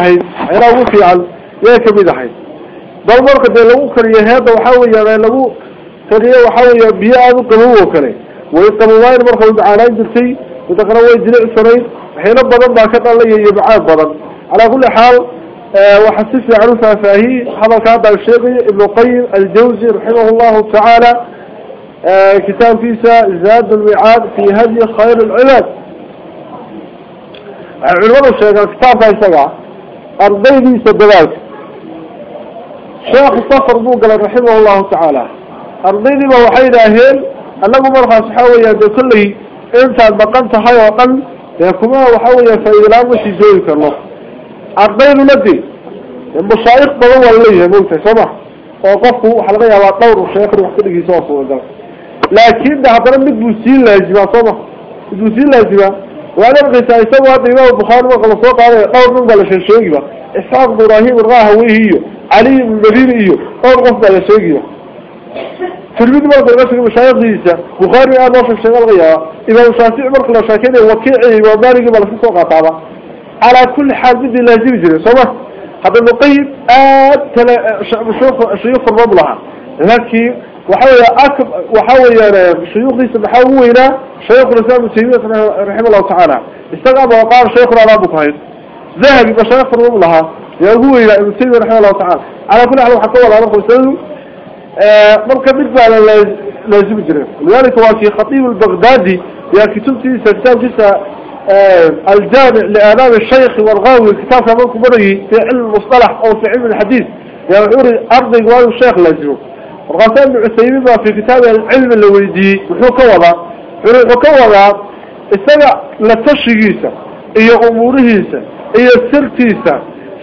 ahayd waxyaalaha ugu fiican yay kamid ahayd bal marka dee lagu kariyo heedda waxaa weeyaan lagu kariyo waxaa weeya biyo aada u qabow oo kale way qabowaayn marka way macaanaan jirtay midaqana way jilicsanayd waxyaalo badan baa ka dhalaya iyo macaan badan calaa kulli xaal waxaa si fiican u faahfaahiyey hadalka hadda sheegayo ibnu qayim aljawzi raximah llahu أرضيني سدلات شيخ صفر بوغل رحمه الله تعالى. أرضيني بوحيد أهل ألقوا مرحا سحاوية بكله إنسا بقنت حيوطا يكما وحاوية فإلامش زيك الله أرضيني لدي المشايق بغول ليه ملتا سمع. وقفه حلقيا وطور الشيخ روح تلقي لكن ده هبرا مدوسين لأجباء سمع. مدوسين لأجباء وأنا بغيت اسوا هذه باب بخار وقال فوق عليه قوم من بلش الشيخ إسحاق إبراهيم راه وي هي علي بن مدين هي أو قف على الشيخ تلميذ ما درس في مشايخ ديسا بخاري أنا في الشغل غيا. اذا وصاتي عمرك لو شاكين وكيعي وبارك بلا فوق قاطعه على كل حال بدي لازم يجري صباح هذا المقيم آت شيوخ الرب لها لكن وحوي أكب وحوي شيوخ ليس محوينا شيوخ رسام شيوخ رحمه الله تعالى. استغرب وقام شيوخ رأى أبو طهيد ذهب إلى شيوخ رأى الله يقول إلى ابن سيد رحمه الله تعالى. على كل حال حتى ولا رحمه وسلم ملكا بكبع لازم جريم لذلك هو في خطيب البغدادي. يا كتب تيسا كتاب جسا آه، الجامع لآلام الشيخ والغاوي الكتاب في علم المصطلح أو في علم الحديث. يعني أرضي قوانو الشيخ لازمه الغسان بن عثيمين في كتاب العلم اللي ويدي وحكوضا عوري حكوضا استمع لتشيقيسا إيا أموريسا إيا سرتيسا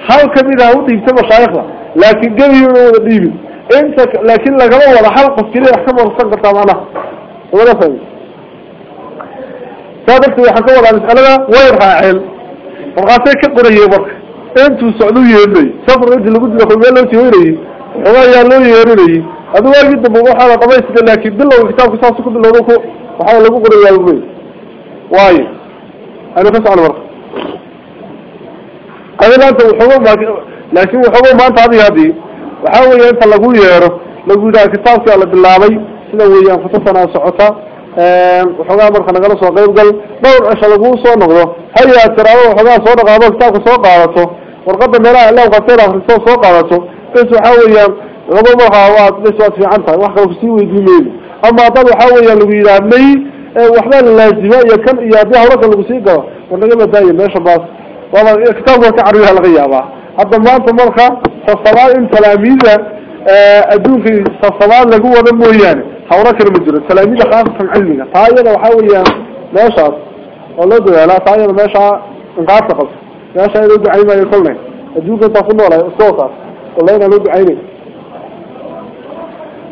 هل كمينة هو ديبتا مشايخنا لكن قبل يقولوا ديبي انت لكن لقد وضع حلقة كلية يحكمها الصنقة طبعا ولا فهم صادقت waxaan ka wadaa mas'alada way raaceen markaasay ka qorayeen marka. Intuu socdo yeelay safar intii lagu dilo meel loo jeeray xogaa yaa loo yeerinayay. Adigu waagii dambe waxaa la dhamaystay laakiin bilowga kitaabka saas ku bilowdo ku waxaa lagu qorayaa wey waayo ana ka socon marka adilaanta wuxuuba laakiin wuxuuba maanta hadii hadii waxaa weeya inta lagu yeero lagu yidhaha kitaabkaa la bilaabay sida weeyaan kutubtanaa socota waxoogaa marka nagala soo qayb gal dhowr cisho laguu soo noqdo hayaa tiraado waxoogaa soo dhaqaado kitaabka soo qaadato warqada meelaha ilaw qaseer akriso soo qaadato bes waxaa weeyaan laba markaa waad bes waad fiican tahay wax kale kusii weydiin mayno ama dad waxaa weeyaan lagu yidhaha may waxbaa la laazima iyo kan iyo haddii hawlo kan lagu sii galo war naga badaayo meesha baas waaba kitaabka ka carbiha laga yaabaa hadda maanta marka sasabaad in talaamiida adduunka sasabaad lagu wada mooyaane hawlo kale ma jiro talaamiida khaasatan cilmiga taa iyada waxaa weeyaan meeshaas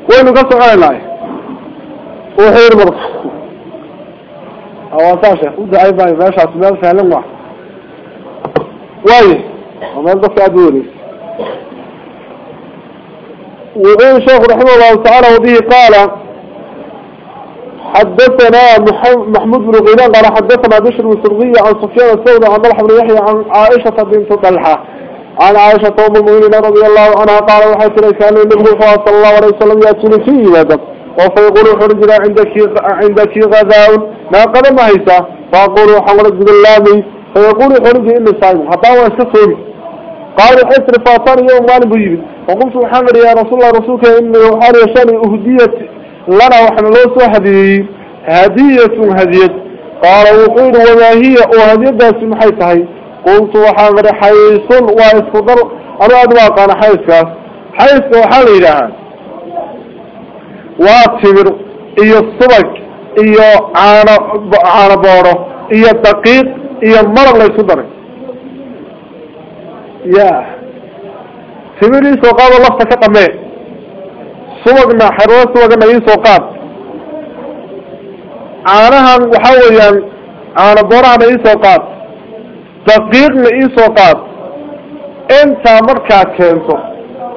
وينو قصة قلنا لاي وحير مرض. أو اصاشا ودى أي باي باشا اتمال سهلم واحد. وين ومال دفع دوري وقيل الشيخ رحمه الله تعالى وديه قال حدثنا محمود بن غيلان قال حدثنا بشر المسرغية عن صفيان السودة عن مرحب ريحي عن عائشة بنت طلحة. عن عائشة أم المؤمنين رضي الله عنها قال وحيث كان النبي صلى الله عليه وسلم يأتوني فيه بدر وفيقول خرجنا عندك عندك غذاء ما قدم هيسا فأقول حول بالله فيقول خرج إني صائم حتى هو يستفهم قال حسر فاطر يوم غالب يجيب وقلت محمد يا رسول الله رسولك إني وحال يشاني أهدية. لنا وحنا لو هذه هدية هدية. قال وقول وما هي؟ وهدية داس محيطها قلت وحامر حيث وإسفضل. أنا أدواق أنا حيث حيث وحال إلها واتمر إيا الصبك. إيا عانا بورو. إيا الدقيق. إيا المرض ليس درك يا. تمري سوقات الله subagna xerwo subagna ii soo qaad caanahan waxa weeyaan caano boorahana ii دقيق لإيسو قاد. إنت مركا كنتو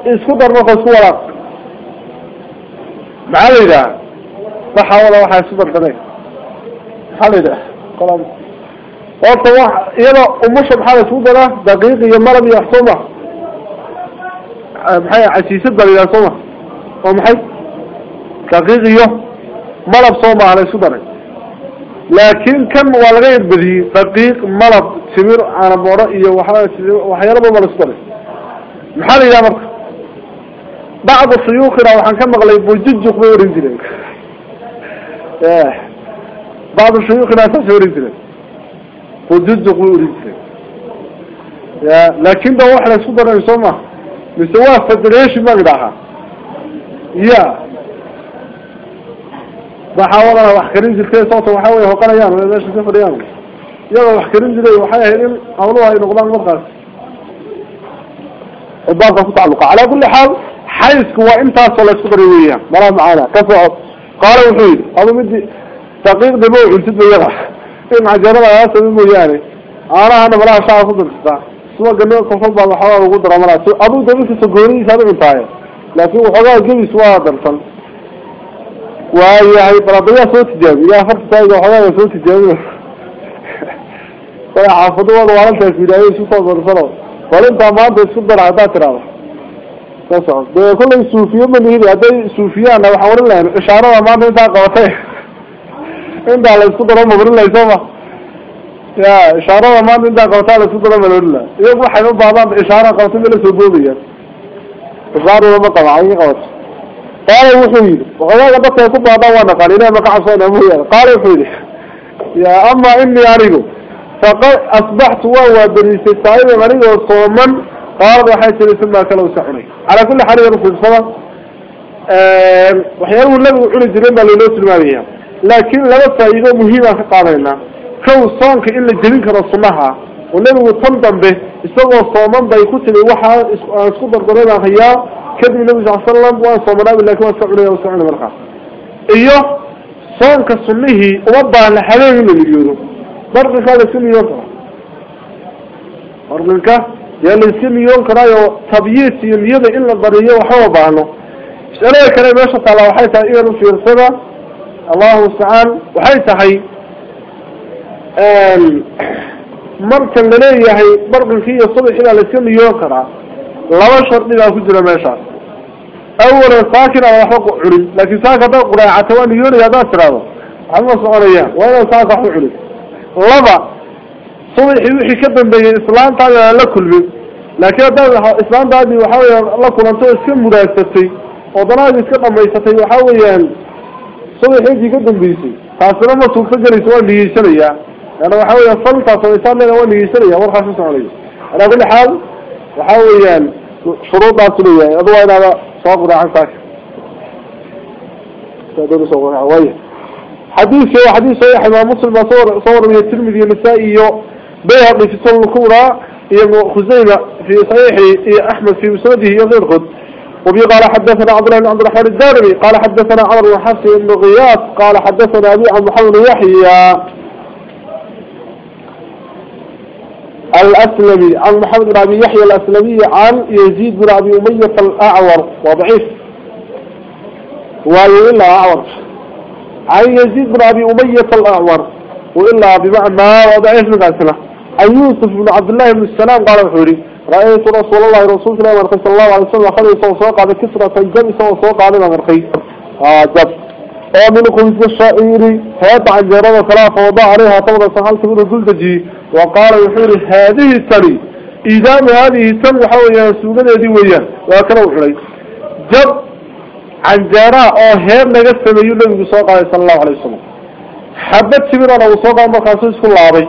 إسكو درمك سورا معالي دا بحاول اوحا سورا دني حالي دا قلام وانت واح يلا امشا بحالة سورا دقيق يمرم يحصوما بحي عشي سدر يحصوما ومحي. دقيق يو مرم صوما على سورا لكن كم والغير بذي دقيق ملط تمر على برأي وحيا ربما لستري محال إلى مرك. بعض السيوخنا وحن كم غلي بوجدجوك بيورين جلينك آه. بعض السيوخنا سيورين جلينك بوجدجوك بيورين جلينك آه. لكن ده واحد سوبر نسوما نسواه فدريش مقدحة. يا. وحاول أنا وحكرين جلتي صوت وحاول يهقل أيام ما إيش نسافر أيام يلا وحكرين جلتي وحاول إن أولوها إنه غضان مرخص الضارة تتعلق على كل حال حيث هو إمتى صلى السقريوية مرا معنا كفعب قال وحيد أبو مدي تقيق دموع جلتي بيضا إن عجرنا يا سبيل مرياني أنا أنا مرا شاء خضر سوى قلنا قفل بعض الحوار وقدر أمرا أبو دموع تسقريوية سابق إمتاية لكن هو حقا جلس واضر فلس واي يعني برضو صوت جاب يا فرد سايق وحلاه صوت جاب ولا عفدو ولا وعلى تسبيدي سوت برضو فلان تمام بسوب برعدا ترى بس ده كل سوفيا من هي ده سوفيا أنا بحاول له إشارة ما بين ذا قاطه إنت على سوت رام مبرر لا يسمع يا إشارة ما بين ذا قاطه على سوت رام مبرر لا يبغى حلو بابا إشارة قاطه من السبوبية غارو ما طبعا يقاطه قال وحيد وغلاك دكتا يكبا دوانا قال إليه مكاح صوت أمويا قال وحيد يا أما إني أريده فقال أصبحت وهو بريس السعيد غريب وصوما قال رحيت لسمى كلا وسحني على كل حال يرفض صلا وحيانه اللبو حول الجريمة للوث المالية لكن لبطا إذا مهيمة قارينا كو صانك إلا جريمك رسولها ونبو تنضم به استغوى الصوما بيكوت لوحا اسكوبا قرينا خيار. كذب النبي صلى الله عليه وسلم وصلى الله عليه وسلم إيوه، يوم صلى الله عليه وسلم صلى الله عليه وسلم صلى الله عليه وسلم برق هذا سمي يوم. برق منك يعني سمي يوم كرايو طبيعي سمي يوم إلا ضريه وحوه بعنه اشأله يا كريم يشط على وحيث إيه في رسبة الله سعال وحيث هاي مرقا لليه هاي برق فيه صبح إلا لسمي يوم كرا لا شرط لها فجر ما يشعر أول ساكن على حق عري. لكن ساكن بقرا عتوان ليون يا ذا سرابة. عمل صغرية ولا ساكن حق عري؟ لبا. صبح يوحي كبن بين إسلام طالع على كل بيت لكن هذا إسلام بعد يحاول الله كل أنتو إيش كم مدرسة تي وضرا إيش كم ما يستطيع يحاول يعني. صبح يجي كبن بيسي فاصلا ما صوفا جري سوى اللي يشري يا أنا بحاول يصل فاصلا إسلام لا هو اللي يشري يا ورخا شو صار لي أنا بالحال بحاول يعني شروط عصرية أضواء على صغر عن كاش تدور صغر عوية حديث يا حديث يا حما مسلم صور صور من التلمذي النسائي بيهر في صور الكورة يبو خزيمة في صحيحي أحمد في مسنده يغير خد. وبي قال حدثنا عبد الله بن عبد الرحمن الدارمي قال حدثنا عمر بن حفص بن قال حدثنا أبي عن محمد يحيى. الأسلمي عن محمد بن ابي يحيى الأسلمي عن يزيد بن أبي أمية الأعور. وضعيف. وإلا أعور. عن يزيد بن أبي أمية الأعور. وإلا بمعنى وضعيف من قاسنا عن يوسف بن عبد الله بن السلام قال الحوري رأيت رسول الله رسول الله صلى الله عليه وسلم خلي الله عليه كسرة الجمع صلى الله عليه ورقي آه جب ومن خمس الشائر هات عن جرد ثلاثة وضع عليها طبعا سحلت من الزلدجي وقال يحوري هذه السنة إذا هذه السنة حول يسوق الذي وياه وكانوا حري جب sameeyu nabigu soo qaaday sala allahu alay wasalam xabad timirana uu soo qaada markaasuu isku laabay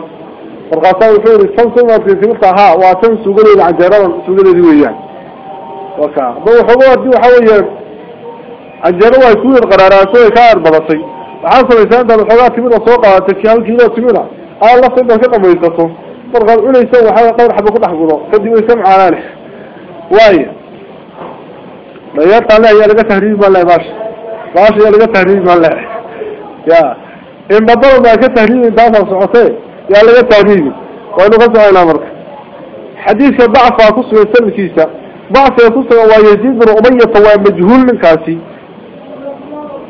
markaasaa wuxuu yihi tan sumarkii timirta ahaa waa tan suugadeeda canjeeradan suugadeedi weeyaan waka hadda waxooga hadii waxa weeyaan canjeero waa ku yar qaraaraasho ay ka aarbadatay waxaa samaysaa intaad waxoogaa timira soo qaadatay ki hal آه، الله في الله شقة ميتته فرغ الأولى يسوى حاجة قبر حبك تحقره فدي ويسمع عنانح واي. ما يرطى الله يا لقى تهريب ما الله باش. باش يا لقى تهريب ما يا. إن بدل ما يكى تهريب من دافع سعوتي يا لقى تهريب وإنه غزة عين أمرك حديث يضعف فاتوس ويسلم كيسا. ضعف يسوس ويزيد من أمية مجهول من كاسي.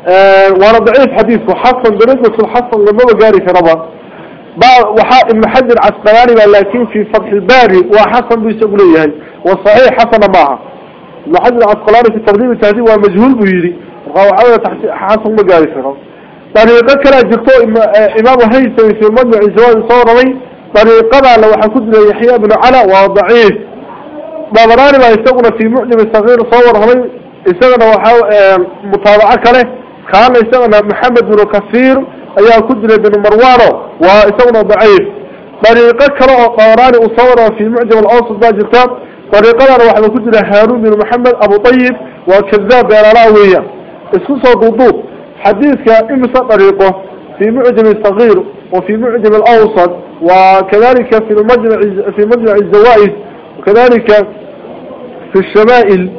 آه، وأنا ضعيف حديثه. حصن برزة الحصن لما بجاري في ربا وحاء حجر عسقلاني لكن في فتح الباري وحسن بيسقل إياه وصحيح حسن معها ابن حجر عسقلاني في التقديم التهذيب ومجهول بيري وحاول حسن مقارفه طريقة كلا جرتو إمام هيثم في المجمع الزواج صوري طريقة لو حكد يحيى بن علا وضعيف بابراني ما يستغنى في معجم الصغير صور هذي يستغنى متابعة كله كان يستغنى محمد بن كثير أيها كدر بن مروانو ويستغنى ضعيف طريقة كلا طوراني وصور في معجم الأوسط دا جرتان طريقة لو حكد كدر هارون بن محمد أبو طيب وكذاب بين راوية اسكسوا ضدوه حديثك إمسا طريقه في معجم الصغير وفي معجم الأوسط وكذلك في المجمع في مجمع الزوائد وكذلك في الشمائل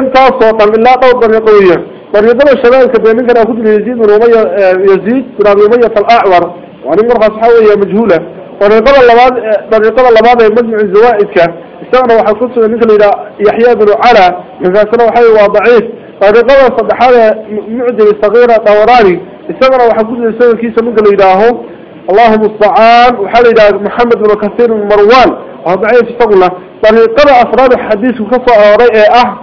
إمتى صوتا من لا قول طريقة الشمائل كبيرين كان أخذ يزيد من أمية يزيد أبي أمية الأعور وعني مرخص حوية مجهولة طريقة اللباد طريقة اللباد مجمع الزوائد كان استغنى وحكوت مثل إلى يحيى بن على من سنة وحي وضعيف طريقة صدحة معجم الصغيرة طوراني استغنى وحكوت لسنة كيسة من قال إلههم اللهم استعان وحال إلى محمد بن كثير من مروان وضعيف استغنى طريقة أفراد الحديث وكفى رأي أه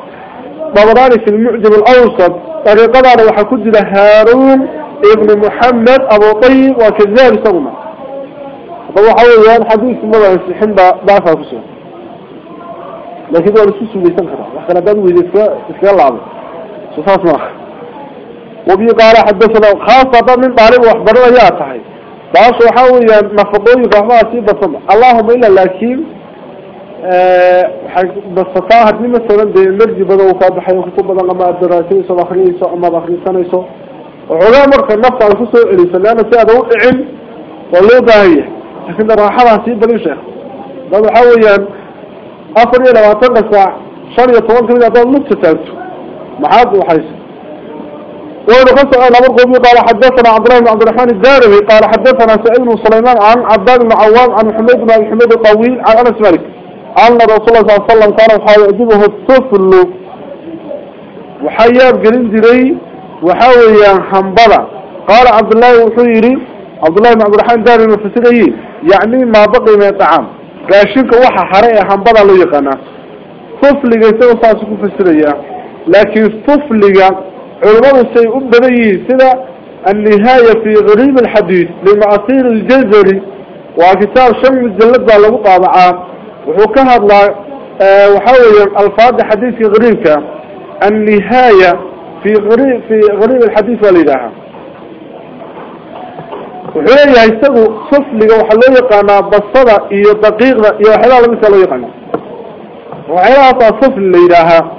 طوراني في المعجم الأوسط طريقة أنا وحكوت هارون ابن محمد أبو طيب وكذاب استغنى طبعا حوالي حديث مرة يستحن ضعفها كسوه لكن هو رسوس بيسنكره وحكنا دانو إذا إسكال العظيم صفات ما وبي قال حدثنا خاصة من طالب وأخبرنا يا صحيح. باش وحاول نفضوي بحما سيبا صمع اللهم إلا لكن بسطاها دي مثلا دي مرجي بدو وكاد حيو كتب بدن أما الدراسيسو وأخريسو أما بأخريسانيسو وعلا مركا النفط على كسو إليسا لأنا سيادة وقعن والله باهية لكن الراحة سيبا لي شيخ ده وحاول أفر إلى واتنا ساعة شان يطوان كمين أدوان نص تالتو محاد وحيس وإذا قصة أنا مرقب قال حدثنا عبد الله عبد الرحمن الدارمي قال حدثنا سعيد بن سليمان عن عباد بن عن محمد بن حميد الطويل عن أنس مالك. أن رسول الله صلى الله عليه وسلم كان يعجبه الطفل. وحياب قلن دلي وحاول حنبلة. قال عبد الله وحيري عبد الله بن عبد الرحمن الدارمي مفسره يعني ما بقي من الطعام. hambada loo yaqaanaa tufliga isagoo saas ku fasiraya laakiin tufliga culimadu say u badan yihiin sida النهاية في غريب الحديث لمعاصير الجزري. وكتاب شم الجلد بقى لغو وحكها الله آه، وحاول الفاضي حديث غريبك. النهاية في غريب في غريب الحديث والإلهة وحولي يستغو صف لغو حلو يقانا بصدا إيو دقيق إيو حلال مثل يقانا وعلاطة صف لإلهة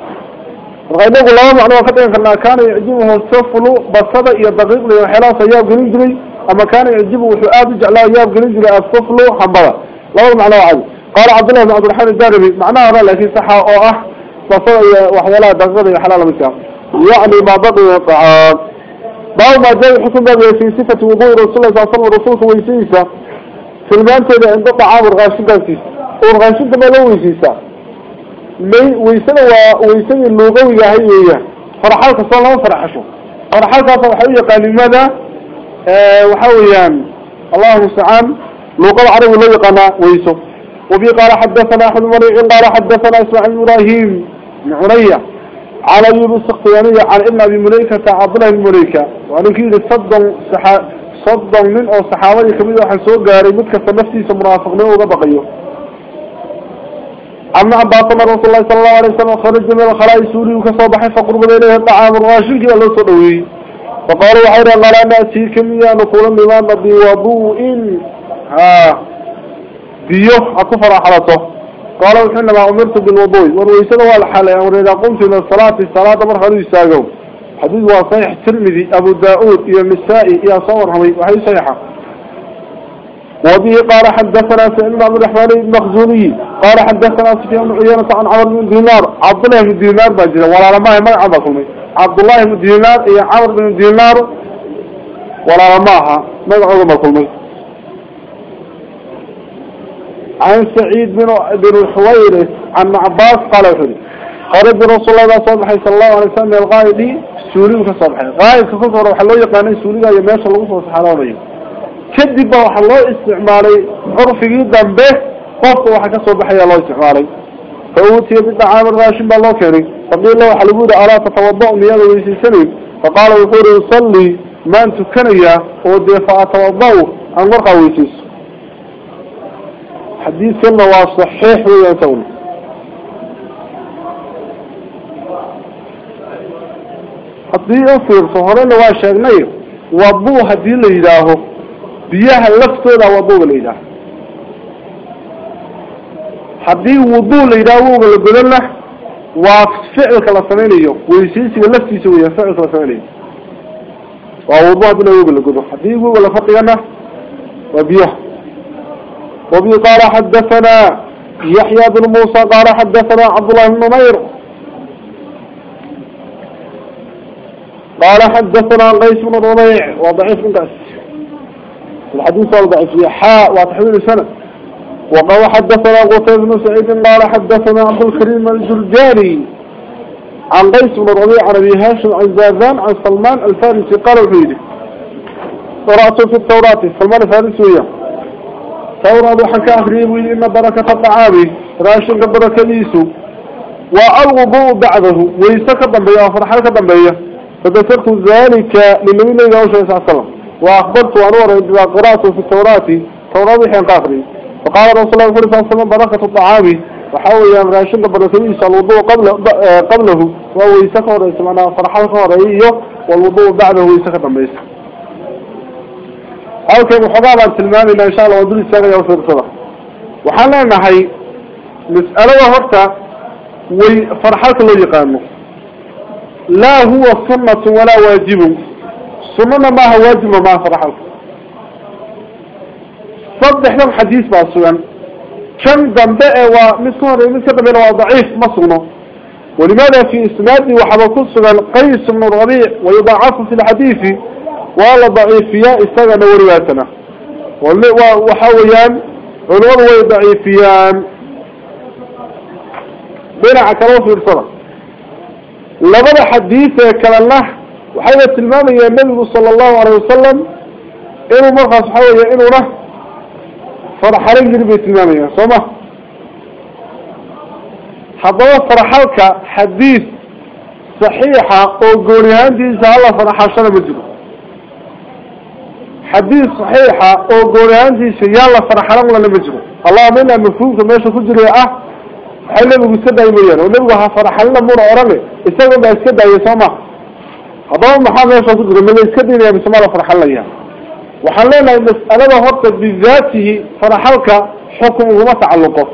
وغيبوك الله معنى وقتين فلنا كان يعجبه صف له بصدا إيو دقيق لغو حلال صياب قليل أما كان يعجبه وحقابي جعله ياب قليل جلي الصف له حمبرا الله معنى وعجب qaala cabdullah bin cabdiraxmaan idarimi macnaha hore laakiin saxa oo ah basada iyo waxyaalaha daqiiqda iyo waxyaalaha lamidka yacni ma baqiya tacaam باب ما جاء حكم باب في صفة وضوء رسول الله صلى الله عليه وسلم رسولك ويسيسا في المانتة عند طعام الغاشد فيه والغاشد ما لو ويسيسا مي ويسنا ويسنا اللغوية هي فرحالك صلى الله فرحشو. فرحالك فرحوية قال لماذا آه وحويا الله المستعان. لغة العربي لو يقنا ويسو وبي قال حدثنا أحمد مريع قال حدثنا إسماعيل إبراهيم من عنية على يونس السقيانية عن إبن أبي مليكة عبد الله بن مليكة وأنا كيد سحا صدق من أو صحابي كبير وحن سوق قاري متكفى نفسي سمرافق له وبقيه عن عباس رسول الله صلى الله عليه وسلم خرج من الخلاء سوري وكصبح فقرب إليه الطعام الراشد كذا لو صدوي فقالوا حيرا قال نأتيكم يا نقول بما نبي وضوء ها ديوه أكفر حالته قال وحينما أمرت بالوضوء والويسان هو الحالة وإذا قمت إلى الصلاة الصلاة مرحلوا يساقوا حديث صحيح الترمذي أبو داود إلى النسائي إلى صور حمي وحي صحيحة وبه قال حدثنا سعيد بن عبد الرحمن المخزوني قال حدثنا سفيان بن عيينة عن عمرو بن دينار عبد الله بن دينار باجر ولا لما ما عبكم عبد الله بن دينار إيه عمرو بن دينار ولا لماها ما عبكم عن سعيد بن بن الحويرث عن عباس قال وحده خرج رسول الله صلى الله عليه وسلم الغائب سوري وكصبح غائب كفر وحلو يقاني سوري يا ماشى لو سو سحراوي kadib baa waxaa loo isticmaalay curfigii dambe qofka waxa kasoo baxaya loo isticmaalay fa uutiya bidacaami raashin baa loo keenay faqiila waxaa lagu yihi alaa tatawada miyaada weysaysanayn faqaala wuxuu yihi usallii waa sheegnay waduu haddii la yidhaaho biyaha laftooda waduuga la yidhaaho haddii wuduu la yidhaaho wowga la godana waa ficilka la samaynayo weysaysiga laftiisa weya ficilka la samaynayo waa wudu haddii wowga la godo haddii wowga la fadhigana waa biyaha وبي قال حدثنا يحيى بن موسى قال حدثنا عبد الله بن نمير. قال حدثنا قيس بن ربيع وضعيف من قيس. الحديث هو ضعيف حاء وتحويل سنة وقال حدثنا قتيبة بن سعيد قال حدثنا عبد الكريم الجرجاني عن قيس بن ربيع عن أبي هاشم عن زاذان عن سلمان الفارسي قال الحيدي قرأت في التوراة. سلمان الفارسي وياه. توراد وحكى أخريب إن بركة الطعام راشن بركة ليسو والوضوء بعده ويسك الضنبية وفرحك الضنبية. فذكرت ذلك للنبي صلى الله عليه وسلم. وأخبرت أنور إذا قرأت في التوراة توراد حين قاخري فقال رسول الله صلى الله عليه وسلم بركة الطعام وحاول أن راشن بركة ليسو الوضوء قبل قبله. وهو يسك ورئيس فرحك ورئيه والوضوء بعده ويسك الضنبية. أوكي محبابا تلماني إن شاء الله ودولي ساقي أو سرطة وحالا ما هي مسألة وهرتا وفرحات الله يقانه لا هو صنة ولا واجب. صنة ما هو واجب ما فرحات صد إحنا الحديث بأسوان كم ذنباء ومسكونا ومسكونا وضعيف مصنة ولماذا في إسنادي وحبكو صنة قيس من الربيع ويضعف في الحديث؟ ولا ضعيفيا استغنى ورياتنا وحويان وي ضعيفيان بين عكرون في الصلاة لبدا حديثة كلا الله وحيوة المامة يا النبي صلى الله عليه وسلم إنه مرخص حوية إنه ره فرحالين جربية المامة صمة حضرت فرحالك حديث صحيحة وقولي هاندي إنسان الله فرحاشنا مجرد حديث صحيحة أو قولانتي سيالا فرحان ولا مجرو اللهم إنا مفهومك ماشا كجري أه؟ حيلا نبي سكدا يميان ونبي ها فرحان لمورا أرمي استغل با اسكدا يسامح هذا محام ماشا كجري من اسكدا يا بسمالا فرحان ليا وحلينا المسألة هرت بذاته فرحالك حكم وما تعلقه.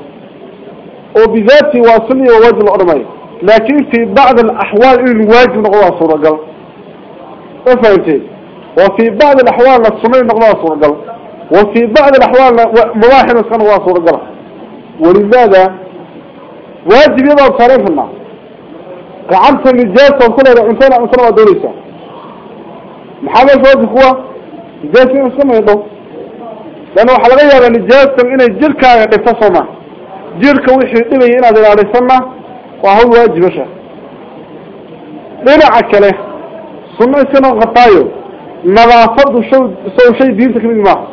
وبذاته واصلي وواجب الأرمي لكن في بعض الأحوال الواجب نقوى صورة قل فهمتين وفي بعض الأحوال الصمين نقضى صورة قل وفي بعض الأحوال مواحن نقضى صورة قل ولماذا واجب يضع صارين في النار قعمت النجاسة وكل إنسان أنسان ودوليسة محمد فوز هو نجاسة إنسان يضع لأنه حلقية النجاسة إن الجركة يقتصمه جركة وحي إبي إنا ذي عليه السنة وهو واجب شيء. لنا عكله؟ سنة سنة غطايو. نظافة شو سو شيء دينتك من ما.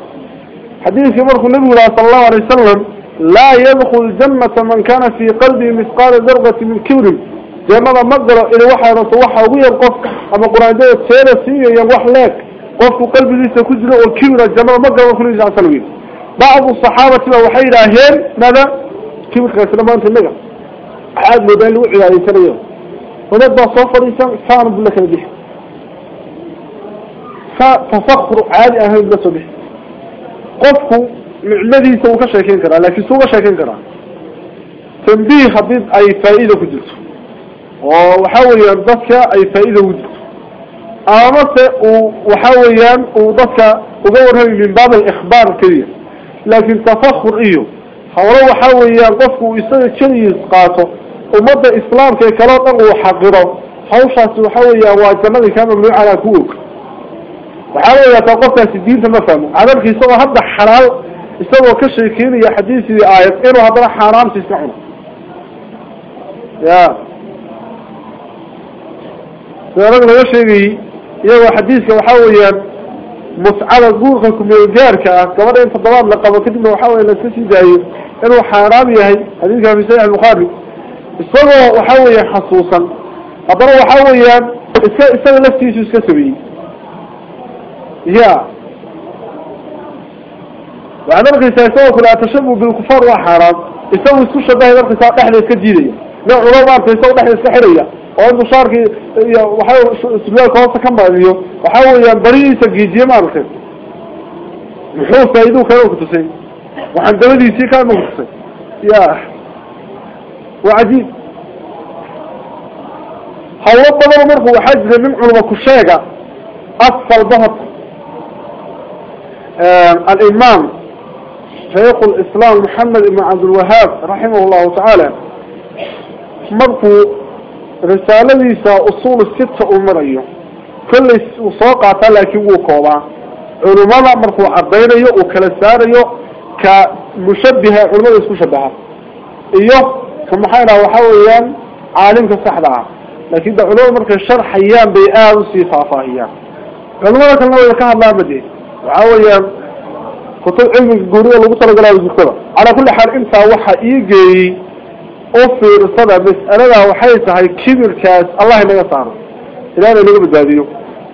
حديث يمرخ النبي صلى الله عليه وسلم لا يدخل الجنة من كان في قلبه مثقال ذرة من كبر. جنة مقدرة إلى وحي رسوحة ويا القف أما قرآن ده سيئة يوح لك. قف قلبه ليس كجرة والكبر الجنة مقدرة كل إنسان سلوين بعض الصحابة وحي راهين ماذا؟ كبر ما أنت النقع عاد مدين وعي سنة يوم. ونبقى صفر إنسان كان بالله كان بيه فتفخر عادي أهل بس به قفه الذي سوى كشاكين كرا لكن سوى كشاكين كرا. تنبيه حديث أي فائدة كجلس وحاول ينضفك أي فائدة وجلس أمس وحاول ينضفك وغورها من باب الإخبار كثير لكن تفخر إيو. حوله وحاول ينضفك ويصير كذي يسقاطه ومدى إسلام كي كلاطا وحقره حوشة وحاول يواجمه كان ممنوع على كوك. وحاول يتوقف الدين ما فهمه هذا الكيسو هذا حلال استوى كشيكين يا حديثي آية إنه هذا حرام تسمعونه يا سيرك لو شيء يا حديثك وحاول مسعلة قورك كميجارك كمان انت ضباب لقب كدنا وحاول ان تسي دايه انه حرامي هاي هذه كان في سيح البخاري الصغر وحاول حصوصا أضروا وحاول استغل نفسي شو سكسبي يا وأنا مركز سيسوك لا تشبه بالكفار وحرام. يسوي سوى شبه مركز لي كجيرية لا علماء مركز يسوي نحن السحرية وعنده شارك وحاول سبيل كواسة كم بعديه وحاول ينبريه سجيجيه مركز. محوف فايدو كانوا كتسي وعن دولي سي كانوا كتسي يا. وعجيب. هو بدل مركو وحجر من كشيغا أفضل بهط آه الإمام شيخ الإسلام محمد بن عبد الوهاب رحمه الله تعالى. مركو رسالة ليسا أصول الستة أمرية كل وصوقع لكن وكوبا. علماء مركو عبينيو وكالساريو كمشبهة علماء يسكو شبهة إيوه كما حينا وحاوليان عالمك صحبها لكن ده علماء مركو الشرح أيام بيئان أيام علماء كان الله الله بدي وحاوليان كتب علم الجورية اللي قلت لك لا على كل حال انت وحا ايجي اوفر صدى مسألة وحيث هاي كبر كاس الله ما يصار الان اللي بداديو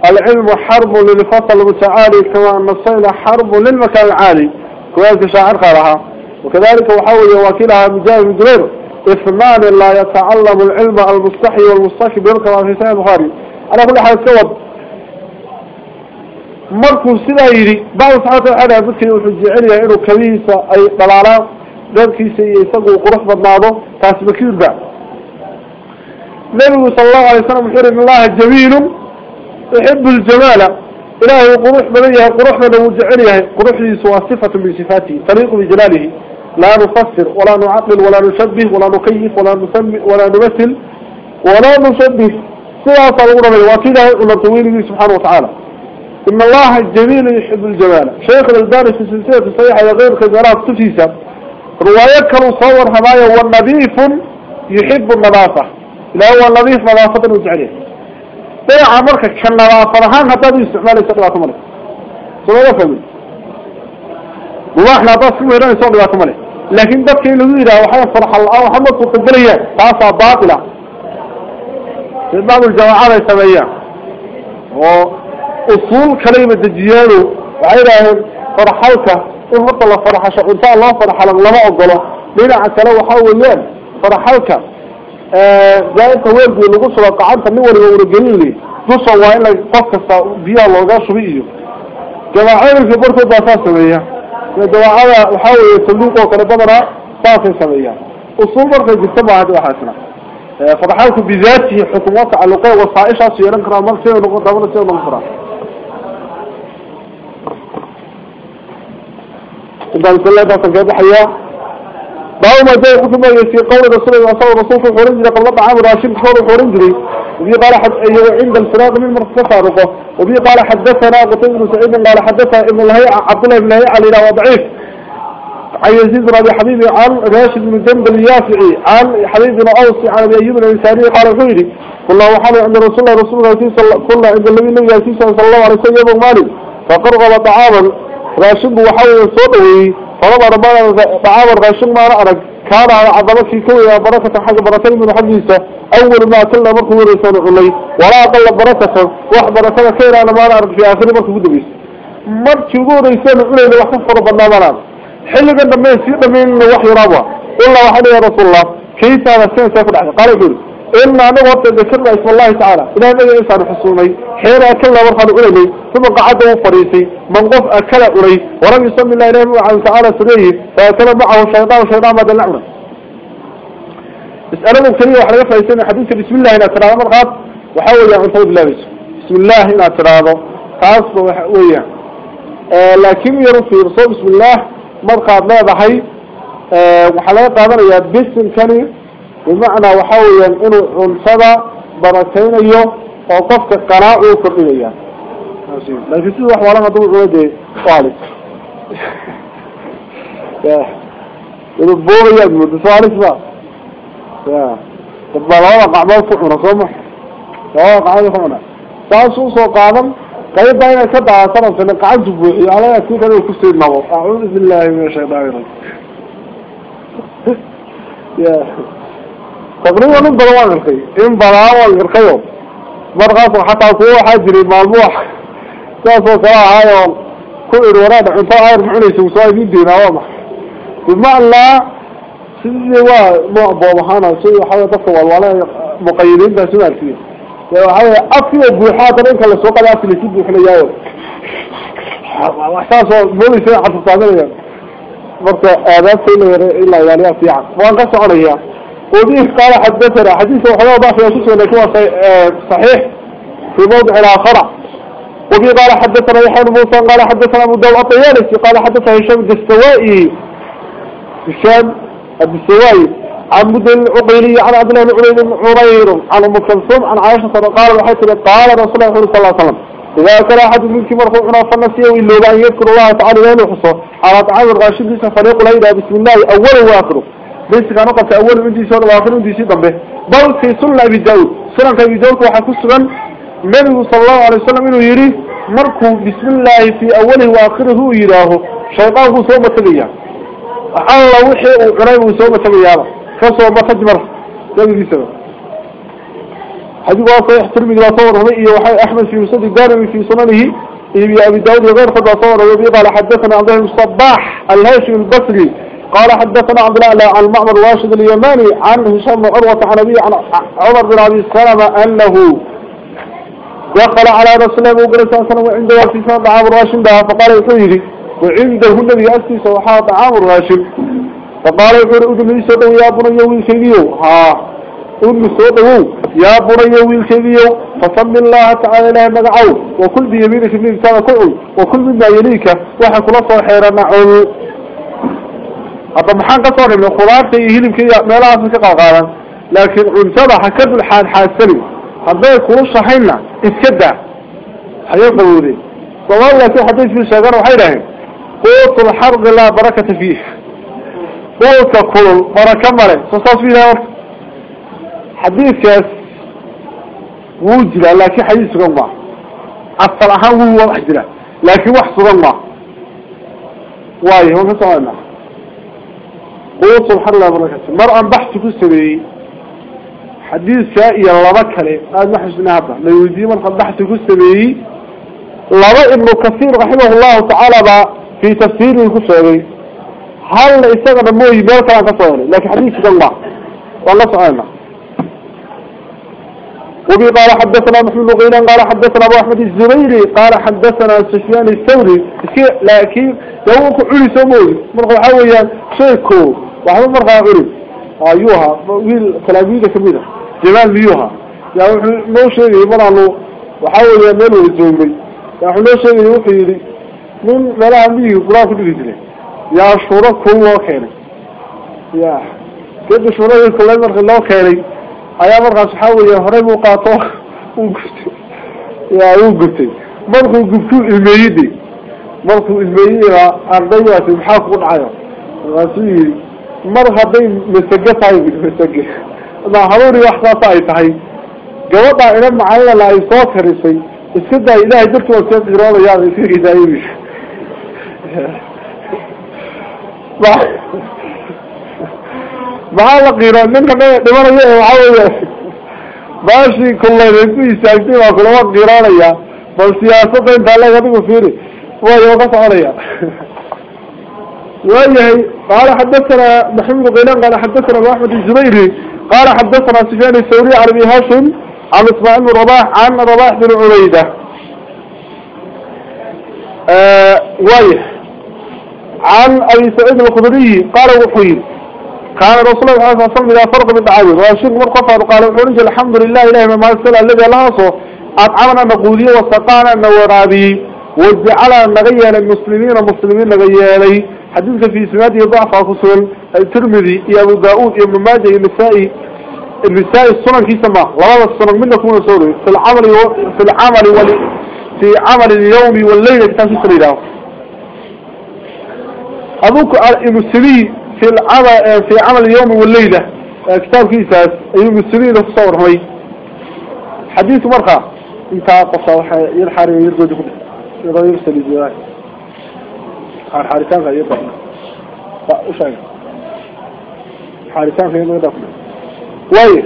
العلم حرب للفصل المتعالي كما ان الصيد حرب للمكان العالي كويس شاعر قالها وكذلك وحاول يواكلها مجاهد من جرير اثنان لا يتعلم العلم المستحي والمستكبر كما في سنة البخاري على كل حال سوى markuu sidaa yidhi bacda saxaabta waxaa dhahay dadkii wuxuu jecel yahay inuu kabihiisa ay dhalaalaan dharkiisa iyo isagu qurux badnaado taasi makiir ba nabigu sala allahu alay slam wuxuu yihi in allaha jamiilun yuxibu ljamaala ilaahay uu qurux badan yahay quruxdana wuu jecel yahay quruxdiisu waa sifatu min sifaatihi taliiqu bijalaalihi laa nufasir walaa nucaqil walaa nushabih walaa nukayif walaa nusami walaa numasil walaa nushabih sidaasaa lagu dhamay waa ki ilaahay unarta weynigii subxaana watacaala إن الله الجميل يحب الجمال. شيخ الألباني في سلسلة الصحيحة وغير كذلك تفيسا روايات كانوا صور هدايا والنظيف يحب النظافة. لا هو النظيف نظافة وجعله. بيع عمرك كالنظافة هان هذا استعمال يستقلات ملك. صلى الله وسلم. وواحنا بس مهران يستقلات ملك. لكن ذلك الويرة وحيا فرح الله وحمد تقبلية تاسع باطلة بعض الجماعات يسميها أصول كلمة دجيانو فرحالك إن هرط الله فرح شعونتا الله فرح لك. لما أقوله لنا عسلا وحاوليان فرحالك زائنت ويلد ونقص وقعانت نوري ورقليلي دوسا وإن لك. قفك بيا الله. وقاش بإيو جماعين في برطة باساس سمية جماعة وحاول يتلوك وكربضنا باساس سمية أصول برطة جتبع هذه وحاسنا فرحالك بذاته حكومات على الوقاء وصائشة. سيران كرامل سيران ونقضى سيران ونقضى إنسان كل هذا تنقض حياة باو ما جاء كتب في قول رسول الله صلى الله عليه وسلم حورنجري قبل الله عام راشد حور حورنجري وبي قال حد أيوة عند الفراغ من مرتفع وبي قال حدثنا قتيب بن سعيد قال حدثنا ابن الهيع عبد الله بن الهيع على ضعيف. عن يزيد ربي حبيبي عن راشد بن جنب اليافعي عن حبيب بن أوصي عن أبي أيوب الإنساني قال غيري. كل الله وحاله عند رسول الله رسول الله صلى كل عند النبي صلى الله عليه وسلم مالي فقرغب راشد وحاول صوته فرضى ربنا طعام الراشد ما رأرك كان على عضلتي كوي بركة حاجة بركة من حديثة أول ما كل مركه رسول علي ولا أقل بركة واحد بركة كينا أنا ما رأرك في آخر مركه بدبيس مركه رسول علي وحفر بنا مران حل قد ما يصير من وحي رابع والله وحده يا رسول الله كيف السنة سيكون أحد قال يقول أنا وقت ذكرنا اسم الله تعالى. إلى أن الإنسان حصوني. حين أكل ورخل إلي ثم قعد وفريسي. من قف أكل إلي ولم يسمي الله إليه عن تعالى سريه فأكل معه الشيطان والشيطان ما دلعنا اسألهم كريم وحنا يفعل يسمي حديث بسم الله هنا ترى مرغاب وحاول يعني طيب لابس بسم الله هنا ترى خاص ويا آه لكن يرفي رسول بسم الله مرغاب لا ضحي آه وحلا قادر يا بسم كني بمعنى وحاول إنه عنصدا بركين أيوه وقفك قراء وكرئية لكن سيد وحوالا مدوع عودي والد. يقول بوغي يدمد سوالك بقى تبقى الله قعبال فحنا صمح الله قعبال فحنا تاسو سو قيب بين كذا طرف أنا قعدت بوحي على أكيد أنا كسر النظر أعوذ بالله من الشيطان الرجيم. يا. فقري وأنا بروان الخي. ام براوة القرقية مرغاس حتى هو حجري مالموح. ساسو صلاة عيوان كل الوراد حتى عارف عني شو صايف يدينا وامح بما الله سيدي يعني هو معبو محانا سيدي حاجة تفوى الوالا مقيدين دا سنة الفين حاجة افل الجوحات انك اللي سوق الاسل يشد وحنا ياوان ساسو مولي سيدي حتى تعملين مرتا اذا سيدي إلا يعني افيعا وانقصوا عليها. وديه قال حدثنا حديث وحياه ضعف يسوس لكن صحيح في موضع آخر. وفي قال حدثنا يحيى موسى قال حدثنا أبو داود الطيالسي قال حدثنا هشام الدستوائي هشام الدستوائي عن مدن العقيلي عن عبد الله بن عمير عن كلثوم عن عائشة قال وحيث قال رسول الله صلى الله عليه وسلم إذا كان أحد منكم مرفوعنا فلنسيه إلا بأن يذكر الله تعالى وين وحصه على الغاشد ليس فليقل إذا بسم الله أولا وآخره. ليس كان قد أول من دي سورة وآخر من دي سيطان به بل في سنة أبي داود. سنة أبي داود وحكسرا النبي صلى الله عليه وسلم إنه يري مركو بسم الله في أوله وآخره يراه. شيطان هو صوبة تبيا الله وحي وقريب صوبة تبيا فصوبة تجمر. دي سبب حديث صحيح ترمذي لا صور هنا وحي أحمد في مسند الدارمي في سننه. إبي أبي داود وغير قد صور وبي قال حدثنا عبد الله الصباح الهاشمي البصري. قال حدثنا عبد الله عن معمر راشد اليماني عن هشام بن عروة عن أبي عمر بن أبي سلمة أنه دخل على رسول الله صلى الله عليه وسلم وعنده في سنة طعام راشد فقال يقول وعنده النبي أسس وحا طعام راشد. فقال يقول لي سوى يا بني ويل ها أدن سوى يا بني ويل فصم الله تعالى له مقعو وكل بيمينك من كان كعو وكل مما يليك. كل هذا محان قصر من خلاصة يهلم كي ميلا أصنك قاقالا لكن عنتبه حكد الحال حاسري هذا يكون صحينا اتكدع حيث قولي والله في حديث من شجر وحيرهم. قوت الحرب لا بركة فيه. قوت كل بركة مره. سوصاص فيها. حديث كاس. وجل لكن حديث الله الصلاحة هو وحجرة لكن وحصر الله واي هو كسوانا قوت الحرب لا بركة مرأة بحث كسبي حديث كائيا لبكري هذا ما حسنا هذا. لو يدي من قد بحث كسبي لبا ابن كثير رحمه الله تعالى في تفسير الكسبي هل استغرب موي بيرك عن كسوري لكن حديث الله. والله سبحانه. وبي قال حدثنا محمد غيلان قال حدثنا أبو أحمد الزبيري قال حدثنا سفيان الثوري. لكن يوم علي سموي مرقوا حويا شيكو وحمد مرقوا علي أيوها ويل كلاميده كبيرة. جمال ميوها. يا لو شيء مرانو وحاول يمل ويجومي يا لو شيء وحيري من ملا ميو قراف ديجله يا شورا كو كيني يا كده شورا كل مره لو كيني ayaa markaas waxa weeye horey buu qaato uu gubtay yaa uu gubtay markuu gubtuu ilmeeyidii markuu ilmeeyida ardaydaasi maxaa ku dhacayo markaasuu yidhi mar hadday masage tahay masage ma haruuri wax saasa ay tahay gabadhaa ina macalinala ay soo karisay iska daay ilaahay darti waa soo qiroodayaan iska ridaayo dhimanayo ee waxaa weeye baashii kulleed ku istaagtay baa kulama qiroonaya bal siyaasadda intaa leeg adigu fiiri way ka soconaya وايهي قال حدثنا محمد غيلان قال حدثنا ابو احمد الزبيري قال حدثنا سفيان الثوري عن ابي هاشم عن اسماعيل رباح عن رباح بن عبيده آه وايه عن ابي سعيد الخدري قال وحيد كان رسول الله صلى الله عليه وسلم إذا فرق بالتعاون واشيك مرقفه قال وحورج الحمد لله اله ما سال الذي الله أطعمنا نقوديه وسقانا نورابي. وجعلنا نغير المسلمين المسلمين نغيري حديث في سناده ضعف خصوصا الترمذي يا أبو داود يا ابن ماجه النسائي. النسائي السنن في سماء لولا السنن من كون سوري. في العمل و... في العمل وال... في عمل اليوم والليله تاسس ليله أبوك المسلمي في العمل في عمل اليوم والليلة. كتاب كيساس اي المسلمين تصور هي حديث مرخى إنت قصة يرحر يرقد يرى يرسل الجواه حار حارسان غير يبقى. وش هذا حارسان غير يبقى. وايه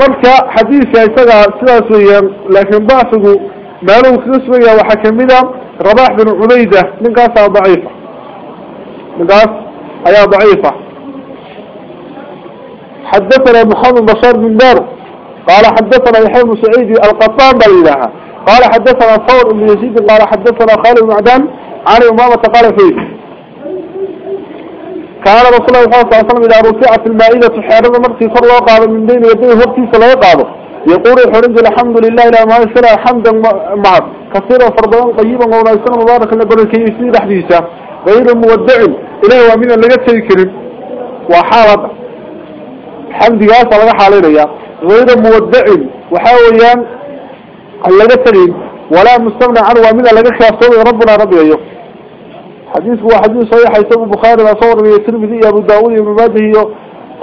marka xadiiska isaga sidaas weeyaan laakiin bacsigu meeluu kaga sugaya waxaa kamida rabax bin cubayda ninkaasaa ninkaas ayaa daciifa حدثنا محمد بشار بن دار قال حدثنا يحيى بن سعيد القطان بالإلهة قال حدثنا ثور بن يزيد قال حدثنا خالد بن معدان عن إمامة قال فيه كان رسول الله صلى الله عليه وسلم إذا رفعت المائدة حارة مرتي صلى الله قال من بين يديه وقتي صلى الله يقول حرنج الحمد لله إلى ما يسرى حمدا معه كثيرا فرضان طيبا ونايسا مباركا لبر الكيسي حديثا. غير مودع. إليه ومن اللي قد سيكرم وحالة حمد ياسا لغا حالينيا غير مودع. وحاوليان اللي قد سليم ولا مستغنى عنه. ومن اللي خاصوه ربنا ربي أيوه حديث هو حديث صحيح. يسمى البخاري وصور من الترمذي أبو داود وابن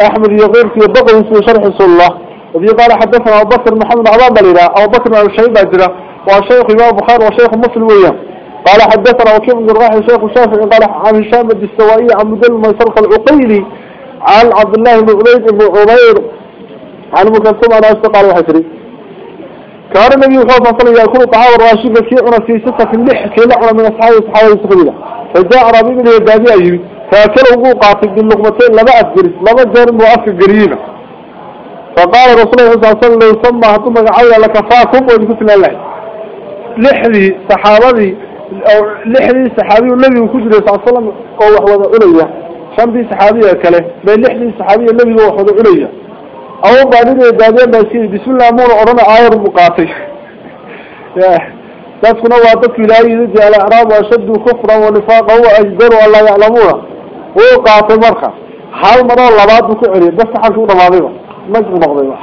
أحمد يغير في بقى في شرح رسول الله. وفي قال حدثنا أبو بكر محمد عباد بليلا أبو بكر بن أجرا وشيخ إمام البخاري وشيخ مسلم وياه قال حدثنا وكيف بن الراحي شيخ الشافعي قال عن هشام الدستوائي عن مدل ميسرق العقيلي عن عبد الله بن عبيد بن عمير عن مكلثوم على استقال وحسري كان النبي صلى الله عليه وسلم يأكل طعام الراشد في عنا في ستة كي لعنا من أصحابه وصحابه السبيلة فجاء ربي من الدادي أيوي فأكل وقوع قاطب باللقمتين لما أفجرس لما جار مؤفق قريبا. فقال رسول الله صلى الله عليه وسلم يسمى هكما عيا لكفاكم ويقول الله لحدي صحابتي أو أو لحدي السحابي والنبي وكجر صلى الله عليه وسلم أو أحوذ إليا. شمدي صحابي أكله بين لحدي صحابي والنبي وأحوذ إليا. أو بعدين بعدين بسير بسم الله مول أرنا عاير مقاطي يا لا تكون واتك لا يزد على أعراب وأشد كفرا ونفاقا وأجبروا ولا يعلمونا هو قاطي مرخا حال مرا الله بعد مكعري بس حال شؤون مغضيبا مجمو مغضيبا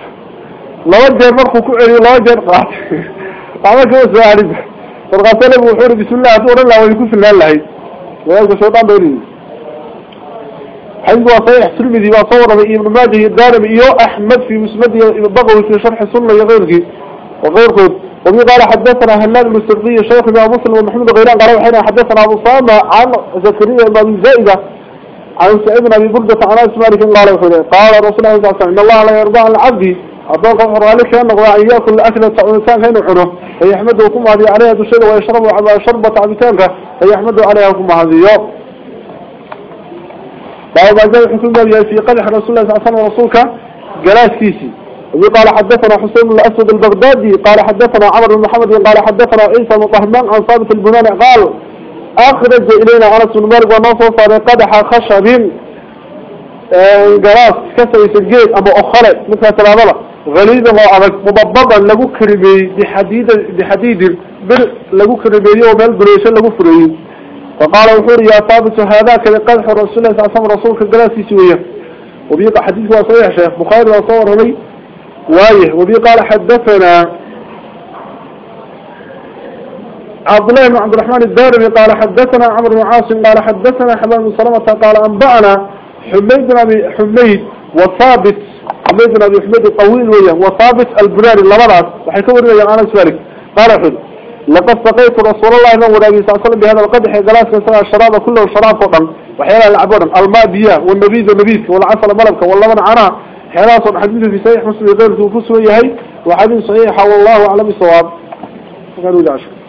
لا وجه مرخو كعري لا وجه مرخو طبعا لا وجه wuxuu uri bismillah hadduu odhan lahaa way ku filnaan lahayd. Walaalka shaydaan ba yidhi. حديث صحيح الترمذي وصور ابن ماجه الدارمي إيو أحمد في مسند بغوي في شرح السنة غيره وغيره وبي قال حدثنا هلال بن السردي شيخ ابن مسلم ومحمد غيران قال حين حدثنا ابو صامة عن زكريا بن زائدة عن سعيد بن ابي بردة عن انس مالك قال رسول الله صلى الله عليه وسلم ان الله لا يرضى عن العبد غفر عليك أنه وأن يأكل أكلة إنسان كان يحره فيحمده كم هذه عليها دشير ويشرب على شربة عبتانك فيحمده عليها كم هذه. بعد جاء حسن ذلك. في قدح رسول الله صلى الله عليه وسلم رسولك. جلاس كيسي. قال حدثنا حسين الأسود البغدادي. قال حدثنا عمر بن محمد. قال حدثنا عيسى بن عن ثابت البناني قال أخرج إلينا أنس بن مالك ونصف قدح خشب. جراس كسر يسجيل أبو أخرج مثل سلامة غليظا وعبك مضببا لغو كربي بحديد بحديد بر لغو كربي ومال بريشان لغو فري فقال وحور يا ثابت هذا كذا قدح رسول الله صلى الله عليه وسلم سوية وبيقى حديث وصريح شيخ وصور لي وايه. وبي قال حدثنا عبد الله بن عبد الرحمن الدارمي قال حدثنا عمرو بن عاصم قال حدثنا حمام بن سلمة قال أنبأنا حميد بن حميد وثابت حميد بن أبي حميد الطويل وياه وثابت البراري اللبرات وحيكور لي أنا سوالك قال حد لقد سقيت رسول الله صلى الله عليه وسلم بهذا القدح جلاس كسر الشراب كله شراب فقط وحيلا العبور الماء بياه والنبيذ نبيذ والعسل ملبك واللبن عناه حراس حديث في صحيح مسلم غير ذو فسوى هي وحديث صحيح والله أعلم الصواب لي